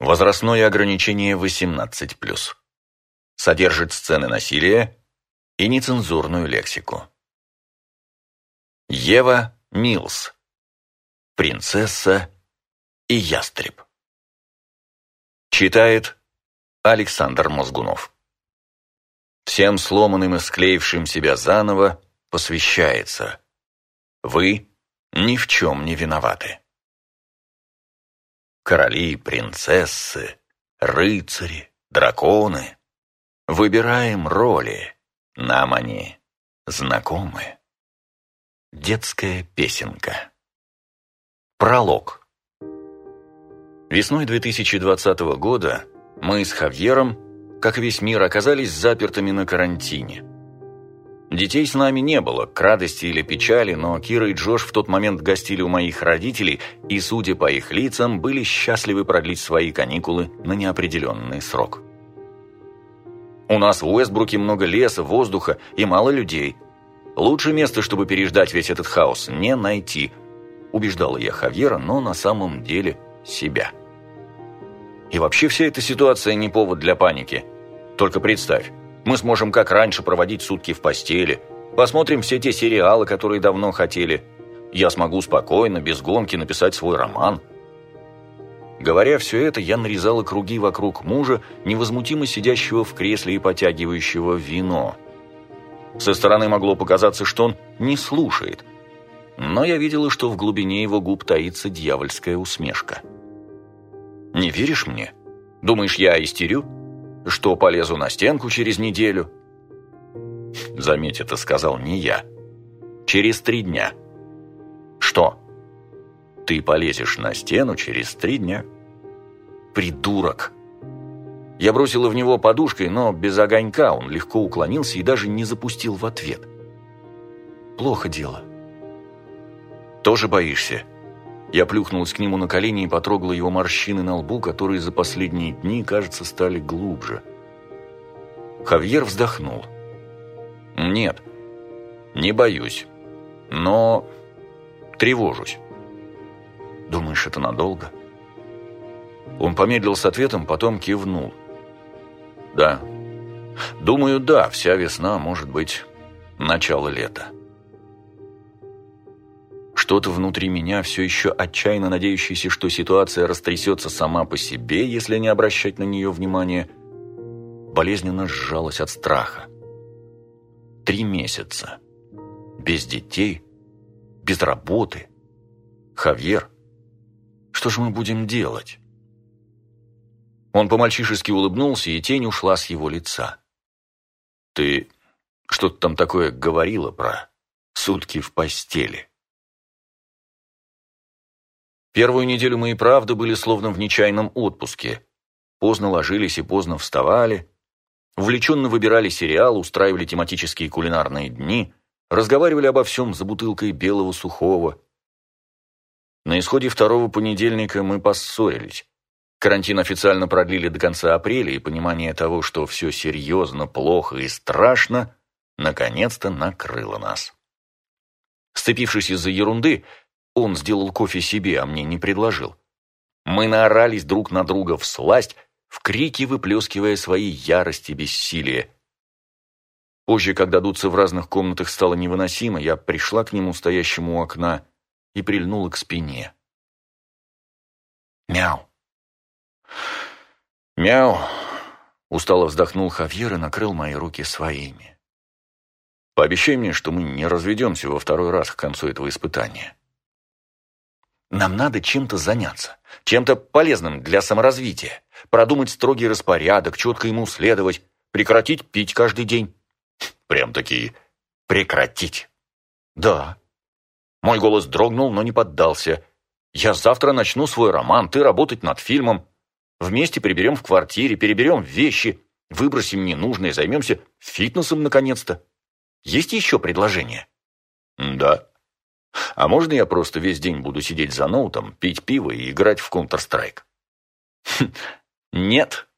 Возрастное ограничение 18+. Содержит сцены насилия и нецензурную лексику. Ева Милс. Принцесса и ястреб. Читает Александр Мозгунов. Всем сломанным и склеившим себя заново посвящается. Вы ни в чем не виноваты. Короли, принцессы, рыцари, драконы. Выбираем роли, нам они знакомы. Детская песенка. Пролог. Весной 2020 года мы с Хавьером, как весь мир, оказались запертыми на карантине. Детей с нами не было, к радости или печали, но Кира и Джош в тот момент гостили у моих родителей и, судя по их лицам, были счастливы продлить свои каникулы на неопределенный срок. У нас в Уэстбруке много леса, воздуха и мало людей. Лучше место, чтобы переждать весь этот хаос, не найти, убеждала я Хавьера, но на самом деле себя. И вообще вся эта ситуация не повод для паники. Только представь, мы сможем как раньше проводить сутки в постели, посмотрим все те сериалы, которые давно хотели. Я смогу спокойно, без гонки написать свой роман. Говоря все это, я нарезала круги вокруг мужа, невозмутимо сидящего в кресле и потягивающего вино. Со стороны могло показаться, что он не слушает. Но я видела, что в глубине его губ таится дьявольская усмешка. «Не веришь мне? Думаешь, я истерю? Что полезу на стенку через неделю?» Заметь, это сказал не я. «Через три дня». «Что?» Ты полезешь на стену через три дня. Придурок. Я бросила в него подушкой, но без огонька он легко уклонился и даже не запустил в ответ. Плохо дело. Тоже боишься? Я плюхнулась к нему на колени и потрогала его морщины на лбу, которые за последние дни, кажется, стали глубже. Хавьер вздохнул. «Нет, не боюсь, но тревожусь». Думаешь, это надолго?» Он помедлил с ответом, потом кивнул. «Да. Думаю, да, вся весна, может быть, начало лета». Что-то внутри меня, все еще отчаянно надеющееся, что ситуация растрясется сама по себе, если не обращать на нее внимания, болезненно сжалось от страха. Три месяца. Без детей, без работы. Хавьер – что же мы будем делать?» Он по-мальчишески улыбнулся, и тень ушла с его лица. «Ты что-то там такое говорила про сутки в постели?» Первую неделю мы и правда были словно в нечаянном отпуске. Поздно ложились и поздно вставали, увлеченно выбирали сериал, устраивали тематические кулинарные дни, разговаривали обо всем за бутылкой белого сухого, на исходе второго понедельника мы поссорились. Карантин официально продлили до конца апреля, и понимание того, что все серьезно, плохо и страшно, наконец-то накрыло нас. Сцепившись из-за ерунды, он сделал кофе себе, а мне не предложил. Мы наорались друг на друга в сласть, в крики выплескивая свои ярости бессилия. Позже, когда дуться в разных комнатах стало невыносимо, я пришла к нему, стоящему у окна, и прильнула к спине. «Мяу!» «Мяу!» — устало вздохнул Хавьер и накрыл мои руки своими. «Пообещай мне, что мы не разведемся во второй раз к концу этого испытания». «Нам надо чем-то заняться, чем-то полезным для саморазвития, продумать строгий распорядок, четко ему следовать, прекратить пить каждый день». «Прям-таки прекратить?» «Да, мой голос дрогнул, но не поддался. «Я завтра начну свой роман, ты работать над фильмом. Вместе приберем в квартире, переберем вещи, выбросим ненужные, займемся фитнесом наконец-то. Есть еще предложение?» «Да. А можно я просто весь день буду сидеть за ноутом, пить пиво и играть в Counter-Strike?» «Нет»,